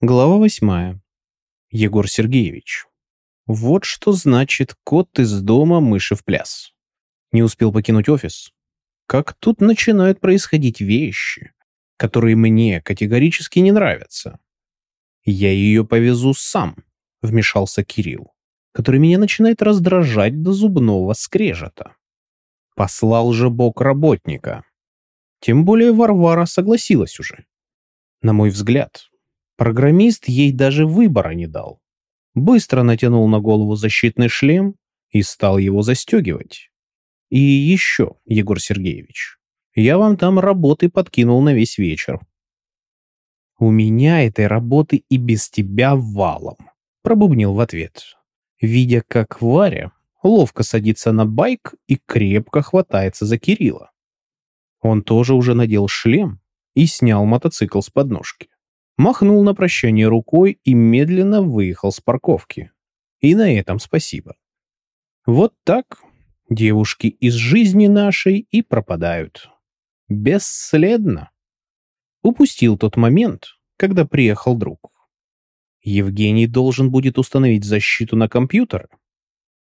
Глава восьмая. Егор Сергеевич. Вот что значит кот из дома, мыши в пляс. Не успел покинуть офис, как тут начинают происходить вещи, которые мне категорически не нравятся. Я ее повезу сам, вмешался Кирилл, который меня начинает раздражать до зубного скрежета. Послал же бог работника. Тем более Варвара согласилась уже. На мой взгляд, программист ей даже выбора не дал. Быстро натянул на голову защитный шлем и стал его застегивать. И еще, Егор Сергеевич, я вам там работы подкинул на весь вечер. У меня этой работы и без тебя валом, пробубнил в ответ, видя, как Варя ловко садится на байк и крепко хватается за Кирилла. Он тоже уже надел шлем и снял мотоцикл с подножки. Махнул на прощание рукой и медленно выехал с парковки. И на этом спасибо. Вот так девушки из жизни нашей и пропадают. Бесследно. Упустил тот момент, когда приехал друг. Евгений должен будет установить защиту на компьютер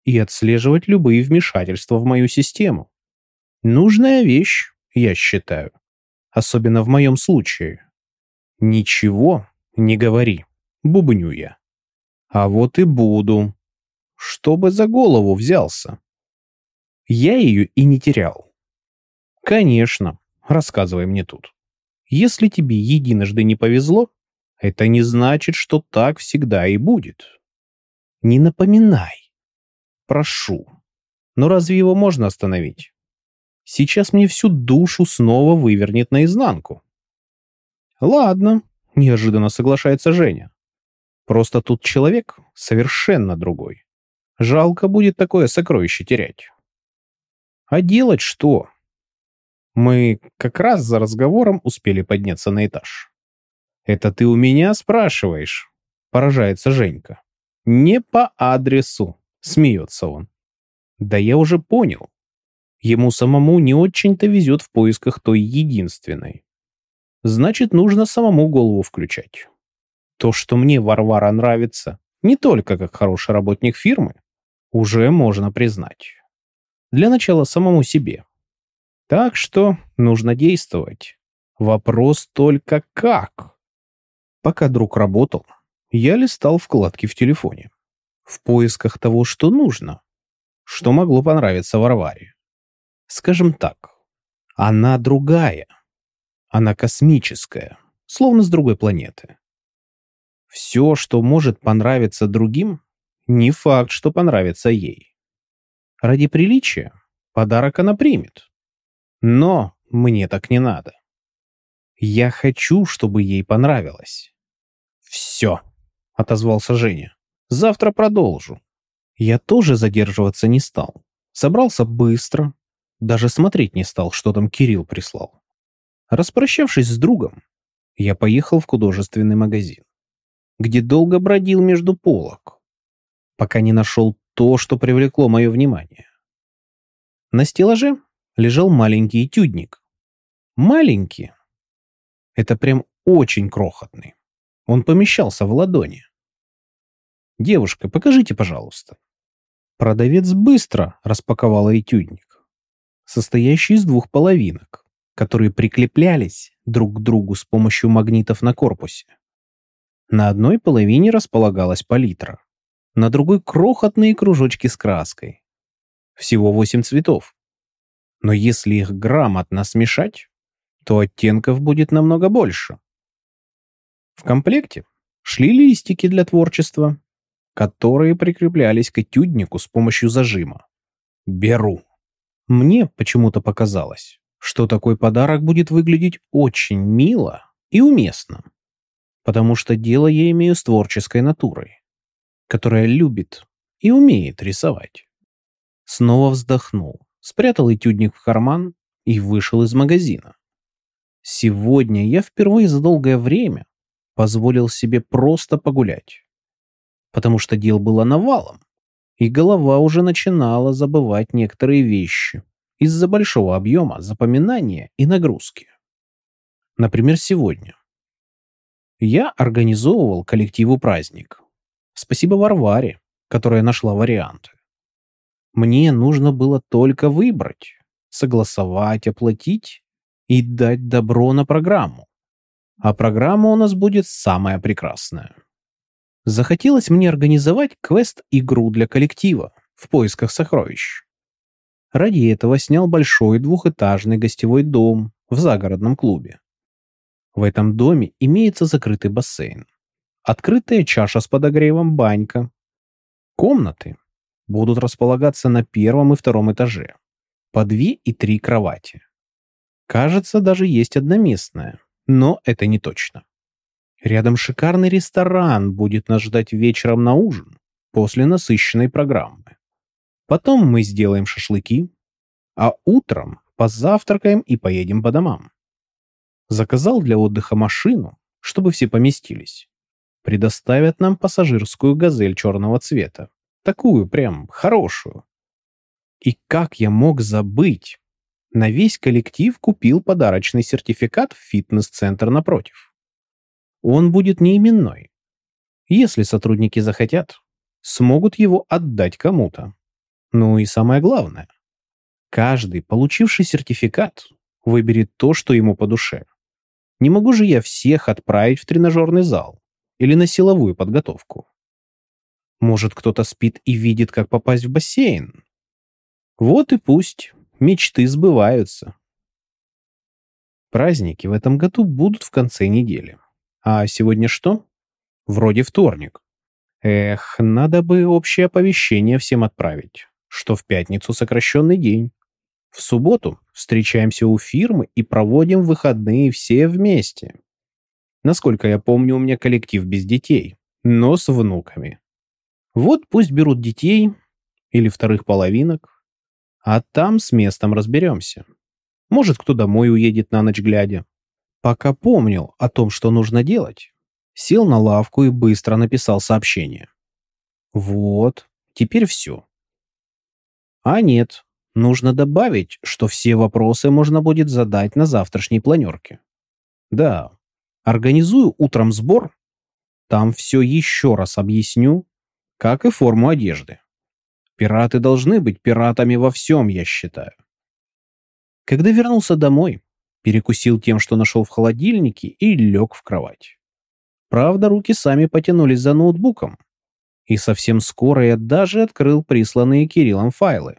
и отслеживать любые вмешательства в мою систему. Нужная вещь, я считаю. Особенно в моем случае. Ничего не говори, бубню я. А вот и буду. Чтобы за голову взялся. Я ее и не терял. Конечно, рассказывай мне тут. Если тебе единожды не повезло, это не значит, что так всегда и будет. Не напоминай. Прошу. Но разве его можно остановить? Сейчас мне всю душу снова вывернет наизнанку. Ладно, неожиданно соглашается Женя. Просто тут человек совершенно другой. Жалко будет такое сокровище терять. А делать что? Мы как раз за разговором успели подняться на этаж. «Это ты у меня спрашиваешь?» — поражается Женька. «Не по адресу», — смеется он. «Да я уже понял. Ему самому не очень-то везет в поисках той единственной. Значит, нужно самому голову включать. То, что мне Варвара нравится, не только как хороший работник фирмы, уже можно признать. Для начала самому себе. Так что нужно действовать. Вопрос только как. Пока друг работал, я листал вкладки в телефоне. В поисках того, что нужно. Что могло понравиться Варваре. Скажем так, она другая. Она космическая, словно с другой планеты. Все, что может понравиться другим, не факт, что понравится ей. Ради приличия подарок она примет. Но мне так не надо. Я хочу, чтобы ей понравилось. Все, отозвался Женя. Завтра продолжу. Я тоже задерживаться не стал. Собрался быстро, даже смотреть не стал, что там Кирилл прислал. Распрощавшись с другом, я поехал в художественный магазин, где долго бродил между полок, пока не нашел то, что привлекло мое внимание. На стеллаже лежал маленький этюдник. Маленький. Это прям очень крохотный. Он помещался в ладони. «Девушка, покажите, пожалуйста». Продавец быстро распаковала этюдник состоящий из двух половинок, которые прикреплялись друг к другу с помощью магнитов на корпусе. На одной половине располагалась палитра, на другой крохотные кружочки с краской. Всего восемь цветов. Но если их грамотно смешать, то оттенков будет намного больше. В комплекте шли листики для творчества, которые прикреплялись к этюднику с помощью зажима. Беру. Мне почему-то показалось, что такой подарок будет выглядеть очень мило и уместно, потому что дело я имею с творческой натурой, которая любит и умеет рисовать. Снова вздохнул, спрятал этюдник в карман и вышел из магазина. Сегодня я впервые за долгое время позволил себе просто погулять, потому что дел было навалом и голова уже начинала забывать некоторые вещи из-за большого объема запоминания и нагрузки. Например, сегодня. Я организовывал коллективу праздник. Спасибо Варваре, которая нашла варианты. Мне нужно было только выбрать, согласовать, оплатить и дать добро на программу. А программа у нас будет самая прекрасная. Захотелось мне организовать квест-игру для коллектива в поисках сокровищ. Ради этого снял большой двухэтажный гостевой дом в загородном клубе. В этом доме имеется закрытый бассейн, открытая чаша с подогревом банька. Комнаты будут располагаться на первом и втором этаже, по две и три кровати. Кажется, даже есть одноместная, но это не точно. Рядом шикарный ресторан будет нас ждать вечером на ужин после насыщенной программы. Потом мы сделаем шашлыки, а утром позавтракаем и поедем по домам. Заказал для отдыха машину, чтобы все поместились. Предоставят нам пассажирскую газель черного цвета. Такую прям хорошую. И как я мог забыть? На весь коллектив купил подарочный сертификат в фитнес-центр напротив. Он будет неименной. Если сотрудники захотят, смогут его отдать кому-то. Ну и самое главное, каждый, получивший сертификат, выберет то, что ему по душе. Не могу же я всех отправить в тренажерный зал или на силовую подготовку. Может, кто-то спит и видит, как попасть в бассейн. Вот и пусть мечты сбываются. Праздники в этом году будут в конце недели. А сегодня что? Вроде вторник. Эх, надо бы общее оповещение всем отправить что в пятницу сокращенный день. В субботу встречаемся у фирмы и проводим выходные все вместе. Насколько я помню, у меня коллектив без детей, но с внуками. Вот пусть берут детей или вторых половинок, а там с местом разберемся. Может, кто домой уедет на ночь глядя. Пока помнил о том, что нужно делать, сел на лавку и быстро написал сообщение. Вот, теперь все. А нет, нужно добавить, что все вопросы можно будет задать на завтрашней планерке. Да, организую утром сбор, там все еще раз объясню, как и форму одежды. Пираты должны быть пиратами во всем, я считаю. Когда вернулся домой, перекусил тем, что нашел в холодильнике, и лег в кровать. Правда, руки сами потянулись за ноутбуком, и совсем скоро я даже открыл присланные Кириллом файлы.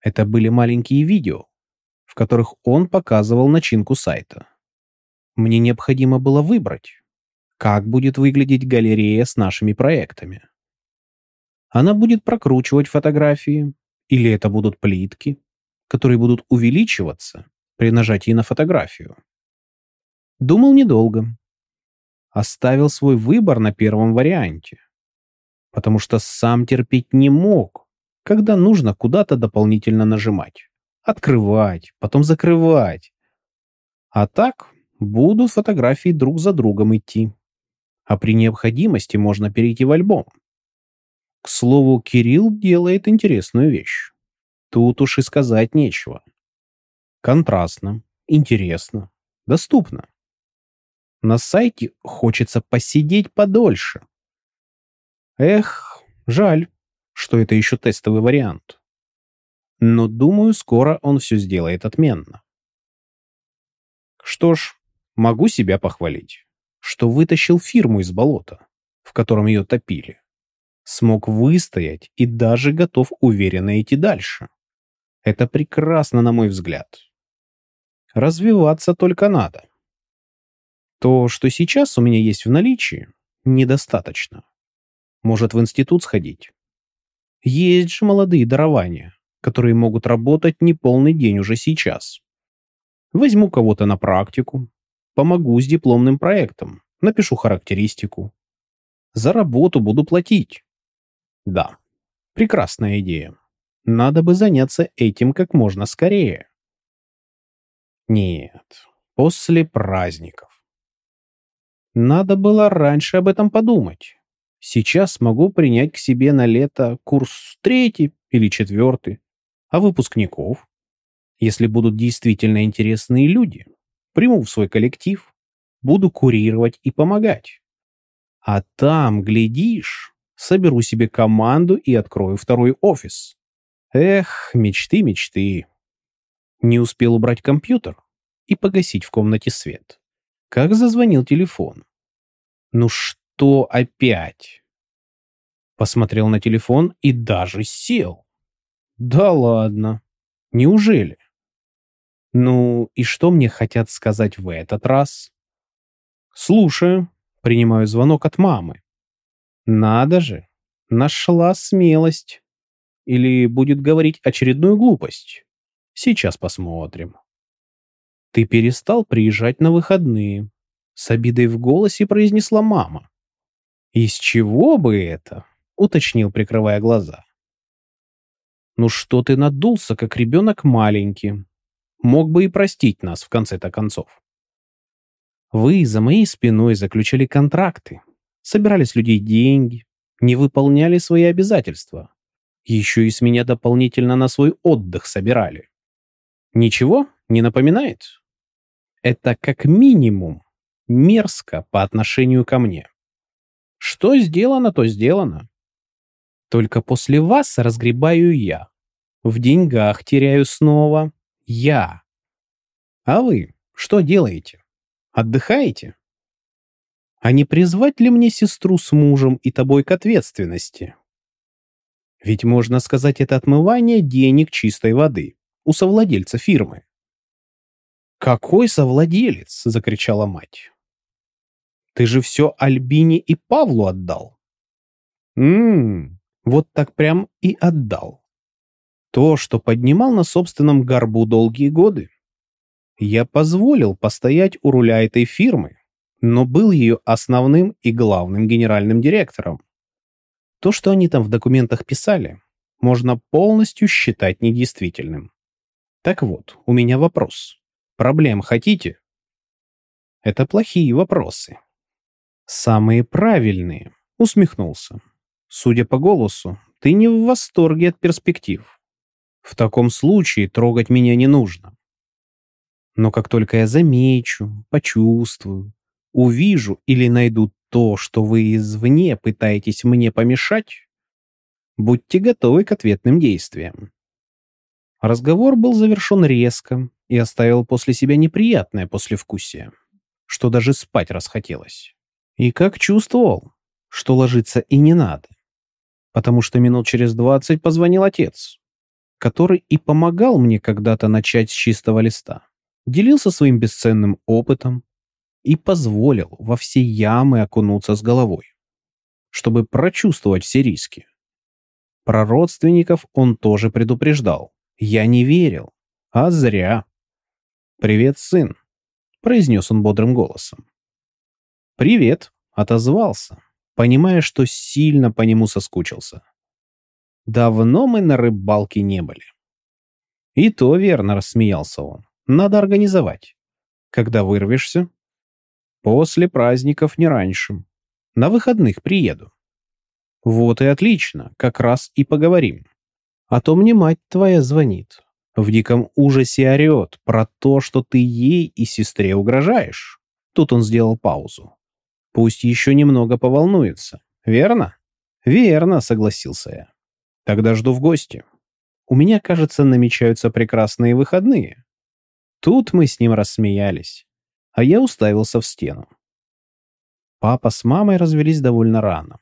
Это были маленькие видео, в которых он показывал начинку сайта. Мне необходимо было выбрать, как будет выглядеть галерея с нашими проектами. Она будет прокручивать фотографии, или это будут плитки, которые будут увеличиваться при нажатии на фотографию. Думал недолго. Оставил свой выбор на первом варианте потому что сам терпеть не мог, когда нужно куда-то дополнительно нажимать. Открывать, потом закрывать. А так будут фотографии друг за другом идти. А при необходимости можно перейти в альбом. К слову, Кирилл делает интересную вещь. Тут уж и сказать нечего. Контрастно, интересно, доступно. На сайте хочется посидеть подольше, Эх, жаль, что это еще тестовый вариант. Но думаю, скоро он все сделает отменно. Что ж, могу себя похвалить, что вытащил фирму из болота, в котором ее топили. Смог выстоять и даже готов уверенно идти дальше. Это прекрасно, на мой взгляд. Развиваться только надо. То, что сейчас у меня есть в наличии, недостаточно. Может, в институт сходить? Есть же молодые дарования, которые могут работать не полный день уже сейчас. Возьму кого-то на практику, помогу с дипломным проектом, напишу характеристику. За работу буду платить. Да, прекрасная идея. Надо бы заняться этим как можно скорее. Нет, после праздников. Надо было раньше об этом подумать. Сейчас могу принять к себе на лето курс третий или четвертый, а выпускников, если будут действительно интересные люди, приму в свой коллектив. буду курировать и помогать. А там, глядишь, соберу себе команду и открою второй офис. Эх, мечты, мечты. Не успел убрать компьютер и погасить в комнате свет. Как зазвонил телефон. Ну что опять? Посмотрел на телефон и даже сел. Да ладно. Неужели? Ну, и что мне хотят сказать в этот раз? Слушаю. Принимаю звонок от мамы. Надо же. Нашла смелость. Или будет говорить очередную глупость. Сейчас посмотрим. Ты перестал приезжать на выходные. С обидой в голосе произнесла мама. Из чего бы это? Уточнил, прикрывая глаза. Ну что ты надулся, как ребенок маленький? Мог бы и простить нас в конце-то концов. Вы за моей спиной заключали контракты, собирали с людей деньги, не выполняли свои обязательства. Еще и с меня дополнительно на свой отдых собирали. Ничего не напоминает? Это как минимум мерзко по отношению ко мне. Что сделано, то сделано. Только после вас разгребаю я. В деньгах теряю снова я. А вы что делаете? Отдыхаете? А не призвать ли мне сестру с мужем и тобой к ответственности? Ведь можно сказать, это отмывание денег чистой воды у совладельца фирмы. «Какой совладелец?» — закричала мать. «Ты же все Альбине и Павлу отдал». «Ммм, вот так прям и отдал. То, что поднимал на собственном горбу долгие годы. Я позволил постоять у руля этой фирмы, но был ее основным и главным генеральным директором. То, что они там в документах писали, можно полностью считать недействительным. Так вот, у меня вопрос. Проблем хотите? Это плохие вопросы. Самые правильные, усмехнулся. Судя по голосу, ты не в восторге от перспектив. В таком случае трогать меня не нужно. Но как только я замечу, почувствую, увижу или найду то, что вы извне пытаетесь мне помешать, будьте готовы к ответным действиям. Разговор был завершен резко и оставил после себя неприятное послевкусие, что даже спать расхотелось. И как чувствовал, что ложиться и не надо, потому что минут через двадцать позвонил отец, который и помогал мне когда-то начать с чистого листа, делился своим бесценным опытом, и позволил во все ямы окунуться с головой, чтобы прочувствовать все риски. Про родственников он тоже предупреждал. Я не верил. А зря. «Привет, сын», — произнес он бодрым голосом. «Привет», — отозвался, понимая, что сильно по нему соскучился. «Давно мы на рыбалке не были». «И то верно», — рассмеялся он. «Надо организовать. Когда вырвешься, После праздников не раньше. На выходных приеду. Вот и отлично, как раз и поговорим. А то мне мать твоя звонит. В диком ужасе орет про то, что ты ей и сестре угрожаешь. Тут он сделал паузу. Пусть еще немного поволнуется. Верно? Верно, согласился я. Тогда жду в гости. У меня, кажется, намечаются прекрасные выходные. Тут мы с ним рассмеялись а я уставился в стену. Папа с мамой развелись довольно рано.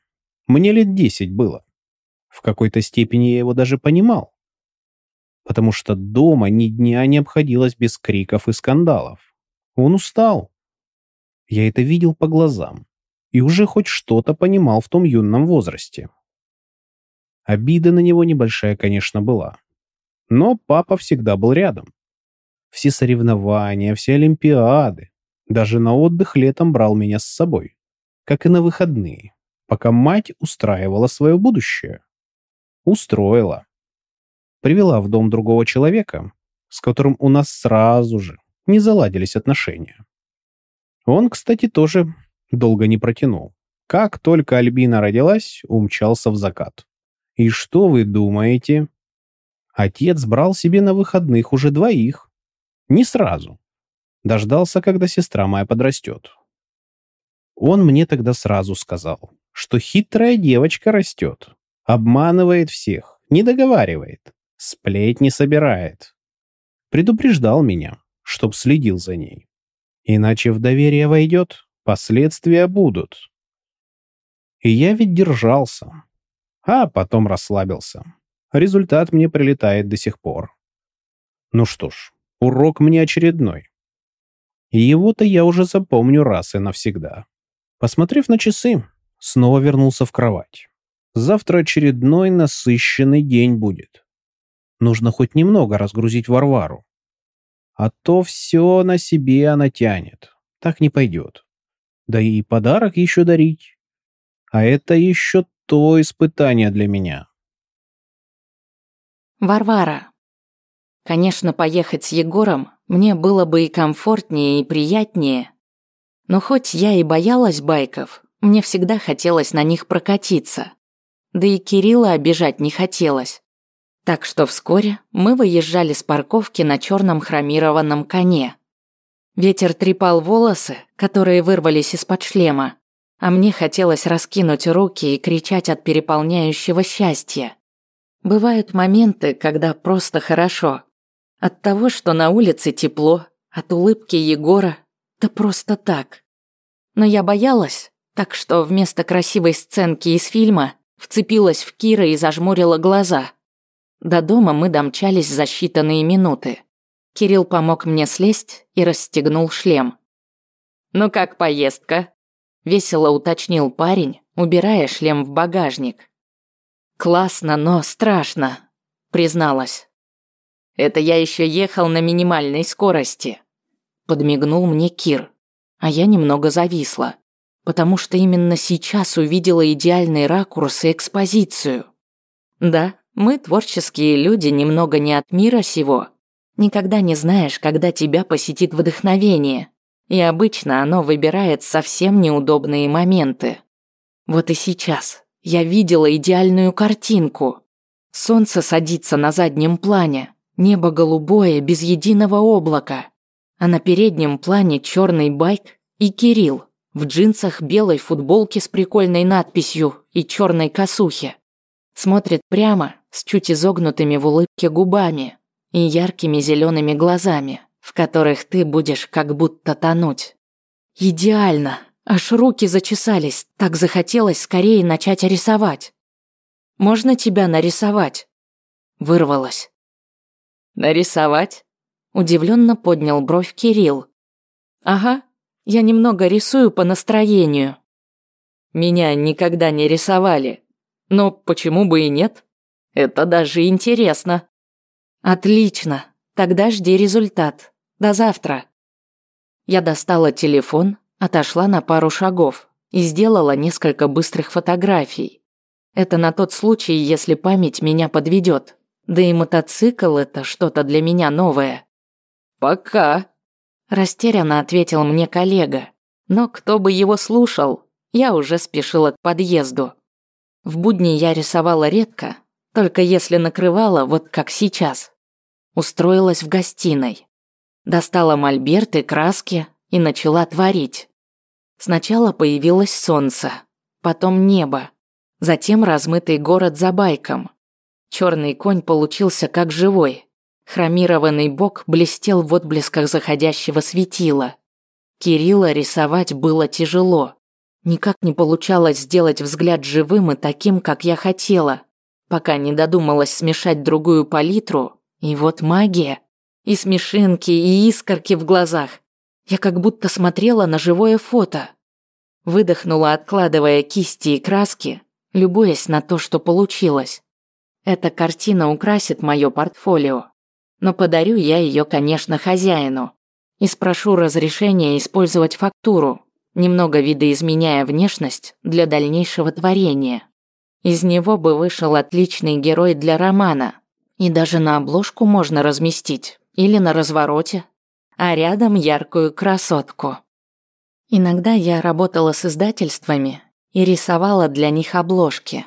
Мне лет десять было. В какой-то степени я его даже понимал. Потому что дома ни дня не обходилось без криков и скандалов. Он устал. Я это видел по глазам. И уже хоть что-то понимал в том юном возрасте. Обида на него небольшая, конечно, была. Но папа всегда был рядом. Все соревнования, все олимпиады, даже на отдых летом брал меня с собой, как и на выходные, пока мать устраивала свое будущее. Устроила. Привела в дом другого человека, с которым у нас сразу же не заладились отношения. Он, кстати, тоже долго не протянул. Как только Альбина родилась, умчался в закат. И что вы думаете? Отец брал себе на выходных уже двоих. Не сразу. Дождался, когда сестра моя подрастет. Он мне тогда сразу сказал, что хитрая девочка растет, обманывает всех, не договаривает, сплетни собирает. Предупреждал меня, чтоб следил за ней. Иначе в доверие войдет, последствия будут. И я ведь держался, а потом расслабился. Результат мне прилетает до сих пор. Ну что ж, урок мне очередной. Его-то я уже запомню раз и навсегда. Посмотрев на часы, снова вернулся в кровать. Завтра очередной насыщенный день будет. Нужно хоть немного разгрузить Варвару. А то все на себе она тянет. Так не пойдет. Да и подарок еще дарить. А это еще то испытание для меня. Варвара. Конечно, поехать с Егором мне было бы и комфортнее, и приятнее. Но хоть я и боялась байков, мне всегда хотелось на них прокатиться. Да и Кирилла обижать не хотелось. Так что вскоре мы выезжали с парковки на черном хромированном коне. Ветер трепал волосы, которые вырвались из-под шлема, а мне хотелось раскинуть руки и кричать от переполняющего счастья. Бывают моменты, когда просто хорошо. От того, что на улице тепло, от улыбки Егора, да просто так. Но я боялась, так что вместо красивой сценки из фильма вцепилась в Кира и зажмурила глаза. До дома мы домчались за считанные минуты. Кирилл помог мне слезть и расстегнул шлем. «Ну как поездка?» Весело уточнил парень, убирая шлем в багажник. «Классно, но страшно», призналась. «Это я еще ехал на минимальной скорости», подмигнул мне Кир, а я немного зависла, потому что именно сейчас увидела идеальный ракурс и экспозицию. Да, мы, творческие люди, немного не от мира сего. Никогда не знаешь, когда тебя посетит вдохновение, и обычно оно выбирает совсем неудобные моменты. Вот и сейчас я видела идеальную картинку. Солнце садится на заднем плане, небо голубое, без единого облака, а на переднем плане черный байк и Кирилл в джинсах, белой футболке с прикольной надписью и черной косухе. Смотрит прямо, с чуть изогнутыми в улыбке губами и яркими зелеными глазами в которых ты будешь как будто тонуть. Идеально! Аж руки зачесались, так захотелось скорее начать рисовать. «Можно тебя нарисовать?» Вырвалось. «Нарисовать?» Удивленно поднял бровь Кирилл. «Ага, я немного рисую по настроению. Меня никогда не рисовали, но почему бы и нет? Это даже интересно». «Отлично, тогда жди результат. До завтра. Я достала телефон, отошла на пару шагов и сделала несколько быстрых фотографий. Это на тот случай, если память меня подведет. Да и мотоцикл это что-то для меня новое. Пока. Растерянно ответил мне коллега. Но кто бы его слушал, я уже спешила к подъезду. В будни я рисовала редко, только если накрывала, вот как сейчас. Устроилась в гостиной. Достала мольберт и краски и начала творить. Сначала появилось солнце, потом небо, затем размытый город за байком. Черный конь получился как живой. Хромированный бок блестел в отблесках заходящего светила. Кирилла рисовать было тяжело. Никак не получалось сделать взгляд живым и таким, как я хотела, пока не додумалась смешать другую палитру, и вот магия. И смешинки, и искорки в глазах. Я как будто смотрела на живое фото. Выдохнула, откладывая кисти и краски, любуясь на то, что получилось. Эта картина украсит мое портфолио. Но подарю я ее, конечно, хозяину. И спрошу разрешения использовать фактуру, немного видоизменяя внешность для дальнейшего творения. Из него бы вышел отличный герой для романа. И даже на обложку можно разместить или на развороте, а рядом яркую красотку. Иногда я работала с издательствами и рисовала для них обложки.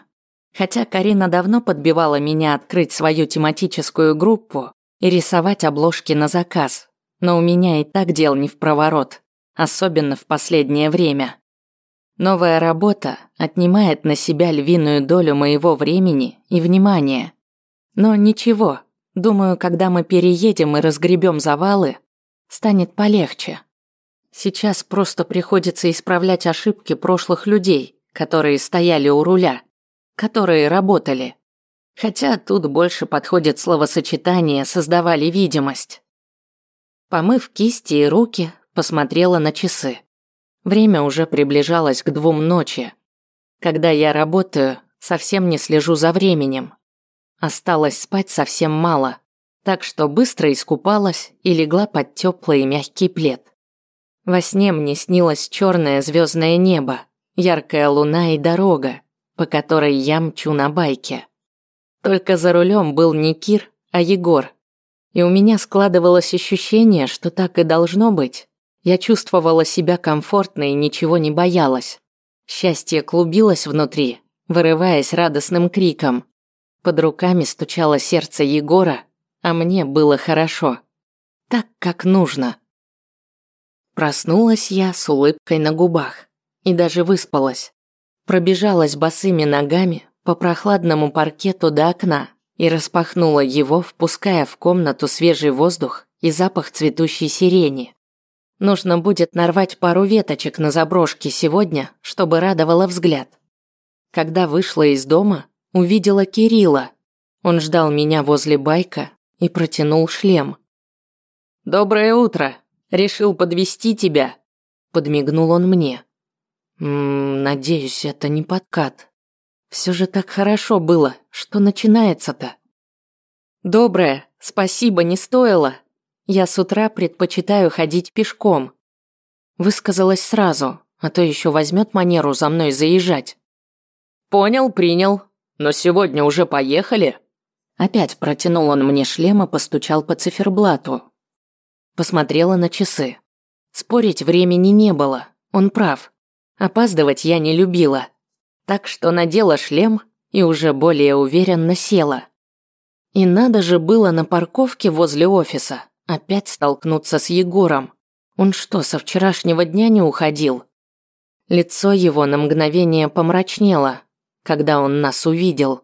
Хотя Карина давно подбивала меня открыть свою тематическую группу и рисовать обложки на заказ, но у меня и так дел не в проворот, особенно в последнее время. Новая работа отнимает на себя львиную долю моего времени и внимания. Но ничего, думаю, когда мы переедем и разгребем завалы, станет полегче. Сейчас просто приходится исправлять ошибки прошлых людей, которые стояли у руля, которые работали. Хотя тут больше подходит словосочетание «создавали видимость». Помыв кисти и руки, посмотрела на часы. Время уже приближалось к двум ночи. Когда я работаю, совсем не слежу за временем. Осталось спать совсем мало, так что быстро искупалась и легла под теплый и мягкий плед. Во сне мне снилось черное звездное небо, яркая луна и дорога, по которой я мчу на байке. Только за рулем был не Кир, а Егор. И у меня складывалось ощущение, что так и должно быть. Я чувствовала себя комфортно и ничего не боялась. Счастье клубилось внутри, вырываясь радостным криком. Под руками стучало сердце Егора, а мне было хорошо. Так, как нужно. Проснулась я с улыбкой на губах и даже выспалась. Пробежалась босыми ногами по прохладному паркету до окна и распахнула его, впуская в комнату свежий воздух и запах цветущей сирени. Нужно будет нарвать пару веточек на заброшке сегодня, чтобы радовало взгляд. Когда вышла из дома, увидела Кирилла. Он ждал меня возле байка и протянул шлем. «Доброе утро. Решил подвести тебя», – подмигнул он мне. «Ммм, надеюсь, это не подкат. Все же так хорошо было. Что начинается-то?» «Доброе. Спасибо, не стоило. Я с утра предпочитаю ходить пешком. Высказалась сразу, а то еще возьмет манеру за мной заезжать. Понял, принял. Но сегодня уже поехали. Опять протянул он мне шлем и постучал по циферблату. Посмотрела на часы. Спорить времени не было, он прав. Опаздывать я не любила. Так что надела шлем и уже более уверенно села. И надо же было на парковке возле офиса Опять столкнуться с Егором. Он что, со вчерашнего дня не уходил? Лицо его на мгновение помрачнело, когда он нас увидел.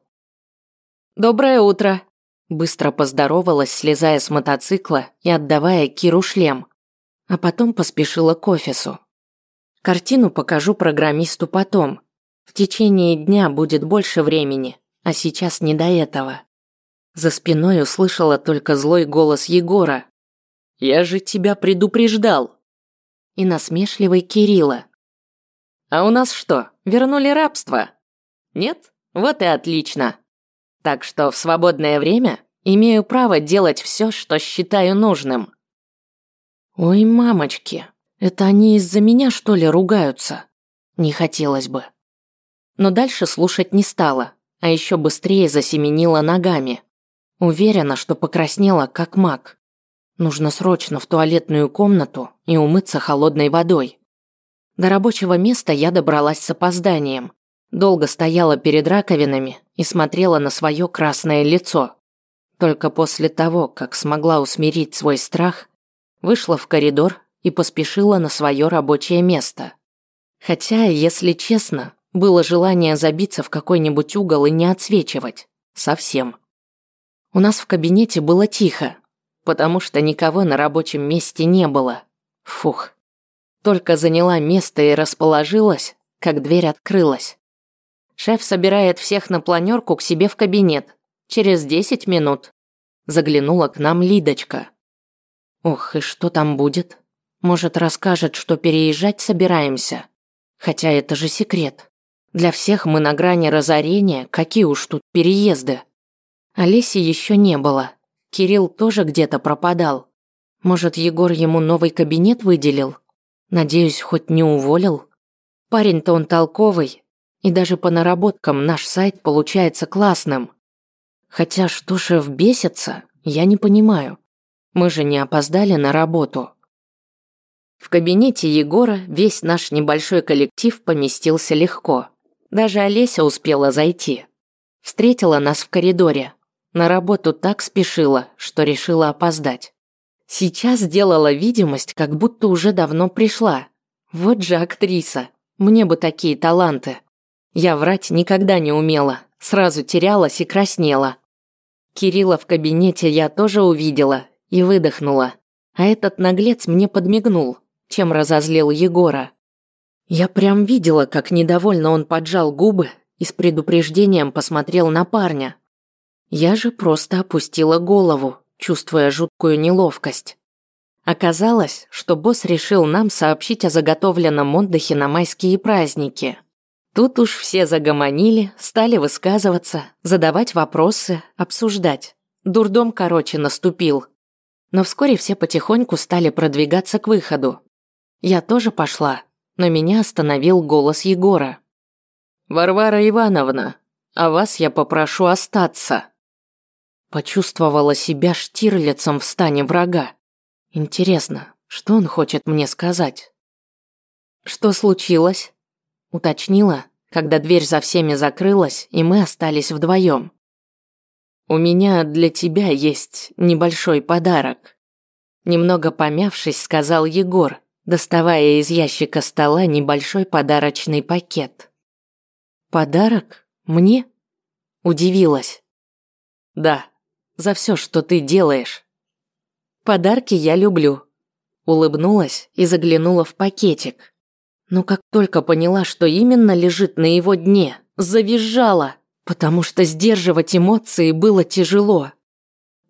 «Доброе утро!» Быстро поздоровалась, слезая с мотоцикла и отдавая Киру шлем. А потом поспешила к офису. Картину покажу программисту потом. В течение дня будет больше времени, а сейчас не до этого. За спиной услышала только злой голос Егора. «Я же тебя предупреждал!» И насмешливый Кирилла. «А у нас что, вернули рабство?» «Нет? Вот и отлично. Так что в свободное время имею право делать все, что считаю нужным». «Ой, мамочки, это они из-за меня, что ли, ругаются?» Не хотелось бы. Но дальше слушать не стала, а еще быстрее засеменила ногами. Уверена, что покраснела, как маг. Нужно срочно в туалетную комнату и умыться холодной водой. До рабочего места я добралась с опозданием. Долго стояла перед раковинами и смотрела на свое красное лицо. Только после того, как смогла усмирить свой страх, вышла в коридор и поспешила на свое рабочее место. Хотя, если честно, было желание забиться в какой-нибудь угол и не отсвечивать. Совсем. У нас в кабинете было тихо, потому что никого на рабочем месте не было. Фух. Только заняла место и расположилась, как дверь открылась. Шеф собирает всех на планерку к себе в кабинет. Через десять минут. Заглянула к нам Лидочка. Ох, и что там будет? Может, расскажет, что переезжать собираемся? Хотя это же секрет. Для всех мы на грани разорения, какие уж тут переезды. Олеси еще не было. Кирилл тоже где-то пропадал. Может, Егор ему новый кабинет выделил? Надеюсь, хоть не уволил? Парень-то он толковый, и даже по наработкам наш сайт получается классным. Хотя что шеф бесится, я не понимаю. Мы же не опоздали на работу. В кабинете Егора весь наш небольшой коллектив поместился легко. Даже Олеся успела зайти. Встретила нас в коридоре. На работу так спешила, что решила опоздать. Сейчас сделала видимость, как будто уже давно пришла. Вот же актриса. Мне бы такие таланты. Я врать никогда не умела, сразу терялась и краснела. Кирилла в кабинете я тоже увидела и выдохнула. А этот наглец мне подмигнул, чем разозлил Егора. Я прям видела, как недовольно он поджал губы и с предупреждением посмотрел на парня. Я же просто опустила голову, чувствуя жуткую неловкость. Оказалось, что босс решил нам сообщить о заготовленном отдыхе на майские праздники. Тут уж все загомонили, стали высказываться, задавать вопросы, обсуждать. Дурдом, короче, наступил. Но вскоре все потихоньку стали продвигаться к выходу. Я тоже пошла, но меня остановил голос Егора. «Варвара Ивановна, а вас я попрошу остаться». Почувствовала себя штирлицем в стане врага. Интересно, что он хочет мне сказать? «Что случилось?» Уточнила, когда дверь за всеми закрылась, и мы остались вдвоем. «У меня для тебя есть небольшой подарок», Немного помявшись, сказал Егор, доставая из ящика стола небольшой подарочный пакет. «Подарок? Мне?» Удивилась. «Да, за все, что ты делаешь». «Подарки я люблю», улыбнулась и заглянула в пакетик. Но как только поняла, что именно лежит на его дне, завизжала, потому что сдерживать эмоции было тяжело.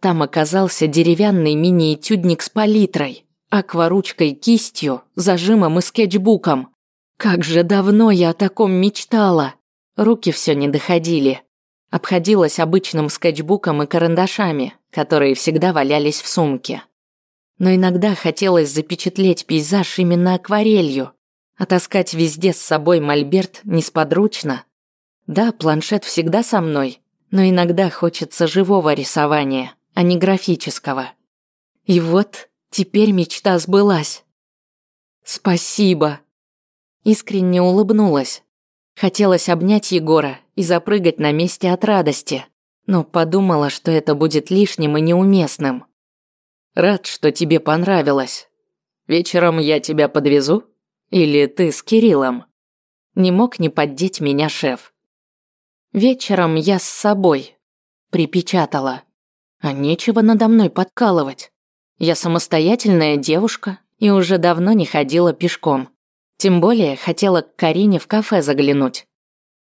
Там оказался деревянный мини-этюдник с палитрой, акваручкой кистью, зажимом и скетчбуком. Как же давно я о таком мечтала. Руки все не доходили. Обходилась обычным скетчбуком и карандашами, которые всегда валялись в сумке. Но иногда хотелось запечатлеть пейзаж именно акварелью, а таскать везде с собой мольберт несподручно. Да, планшет всегда со мной, но иногда хочется живого рисования, а не графического. И вот теперь мечта сбылась. Спасибо. Искренне улыбнулась. Хотелось обнять Егора и запрыгать на месте от радости, но подумала, что это будет лишним и неуместным. Рад, что тебе понравилось. Вечером я тебя подвезу? Или ты с Кириллом? Не мог не поддеть меня шеф. Вечером я с собой. Припечатала. А нечего надо мной подкалывать. Я самостоятельная девушка и уже давно не ходила пешком. Тем более хотела к Карине в кафе заглянуть.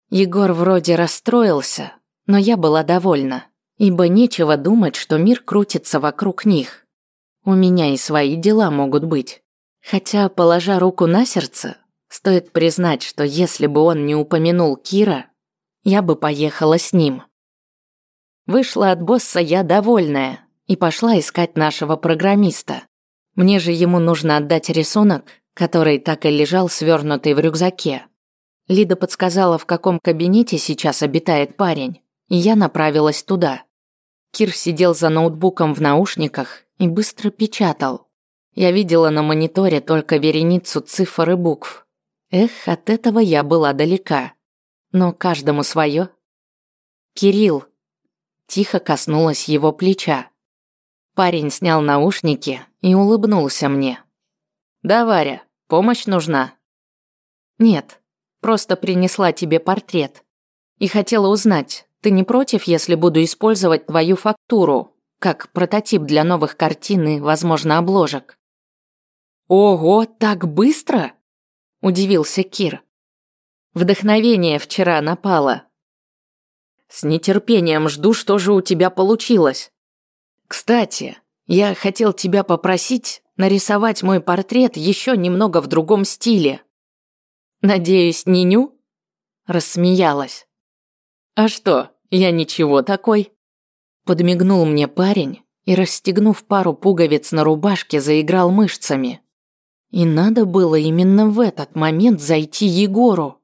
Егор вроде расстроился, но я была довольна, ибо нечего думать, что мир крутится вокруг них. У меня и свои дела могут быть. Хотя, положа руку на сердце, стоит признать, что если бы он не упомянул Кира, я бы поехала с ним. Вышла от босса я довольная и пошла искать нашего программиста. Мне же ему нужно отдать рисунок, который так и лежал свернутый в рюкзаке. Лида подсказала, в каком кабинете сейчас обитает парень, и я направилась туда. Кир сидел за ноутбуком в наушниках и быстро печатал. Я видела на мониторе только вереницу цифр и букв. Эх, от этого я была далека. Но каждому свое. «Кирилл!» Тихо коснулась его плеча. Парень снял наушники и улыбнулся мне. «Да, Варя, помощь нужна?» «Нет, просто принесла тебе портрет. И хотела узнать, ты не против, если буду использовать твою фактуру, как прототип для новых картин и, возможно, обложек?» «Ого, так быстро?» – удивился Кир. Вдохновение вчера напало. С нетерпением жду, что же у тебя получилось. Кстати, я хотел тебя попросить нарисовать мой портрет еще немного в другом стиле. Надеюсь, не? Рассмеялась. А что, я ничего такой? Подмигнул мне парень и, расстегнув пару пуговиц на рубашке, заиграл мышцами. И надо было именно в этот момент зайти Егору.